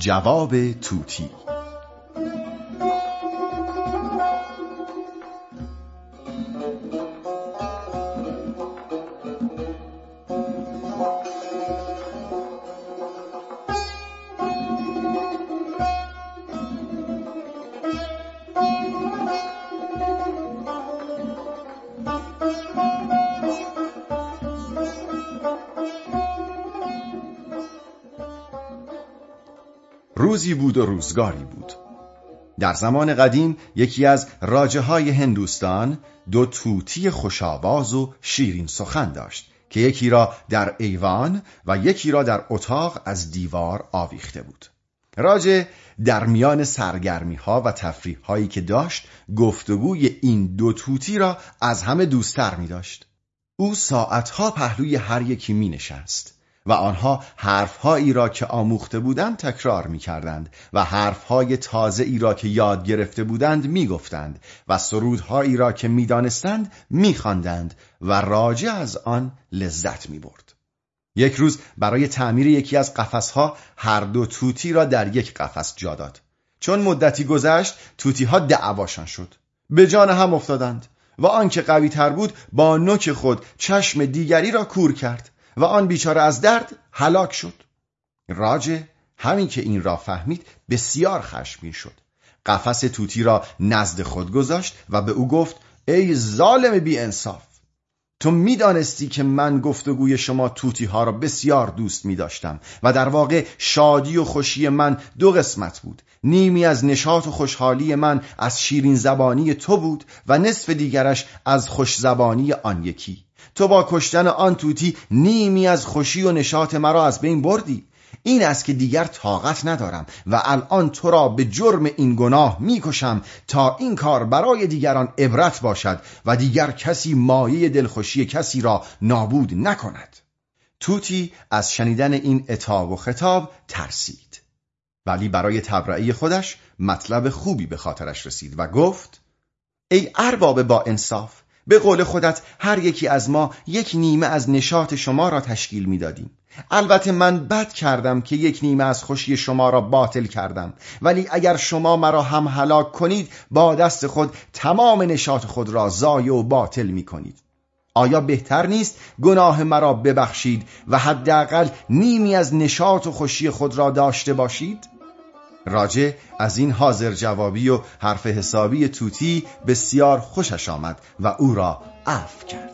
جواب توتی. روزی بود و روزگاری بود. در زمان قدیم یکی از راجه های هندوستان دو توتی خوشاواز و شیرین سخن داشت که یکی را در ایوان و یکی را در اتاق از دیوار آویخته بود. راجه در میان سرگرمی ها و تفریح هایی که داشت گفتگوی این دو توتی را از همه دوستتر می داشت او ساعتها پهلوی هر یکی می نشست و آنها حرفهایی را که آموخته بودند تکرار می کردند و حرفهای تازه ای را که یاد گرفته بودند می گفتند و سرودهایی را که می دانستند می خواندند و راجع از آن لذت می برد. یک روز برای تعمیر یکی از قفسها هر دو توتی را در یک قفس جا داد. چون مدتی گذشت توتی ها دعواشان شد. به جان هم افتادند و آنکه قوی تر بود با نوک خود چشم دیگری را کور کرد و آن بیچاره از درد هلاک شد. راجه همین که این را فهمید بسیار خشمگین شد. قفس توتی را نزد خود گذاشت و به او گفت ای ظالم بی انصاف تو می‌دانستی که من گفتگوی شما توتی ها را بسیار دوست می داشتم و در واقع شادی و خوشی من دو قسمت بود. نیمی از نشاط و خوشحالی من از شیرین زبانی تو بود و نصف دیگرش از خوش زبانی آن یکی. تو با کشتن آن توتی نیمی از خوشی و نشاط مرا از بین بردی. این است که دیگر طاقت ندارم و الان تو را به جرم این گناه می‌کشم تا این کار برای دیگران عبرت باشد و دیگر کسی مایه دلخوشی کسی را نابود نکند. توتی از شنیدن این اتاب و خطاب ترسید. ولی برای تبرعی خودش مطلب خوبی به خاطرش رسید و گفت ای ارباب با انصاف به قول خودت هر یکی از ما یک نیمه از نشاط شما را تشکیل می‌دادیم. البته من بد کردم که یک نیمه از خوشی شما را باطل کردم ولی اگر شما مرا هم هلاک کنید با دست خود تمام نشاط خود را ضایع و باطل می کنید آیا بهتر نیست گناه مرا ببخشید و حداقل نیمی از نشاط و خوشی خود را داشته باشید؟ راجع از این حاضر جوابی و حرف حسابی توتی بسیار خوشش آمد و او را عفو کرد.